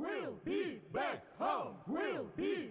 We'll be back home. We'll be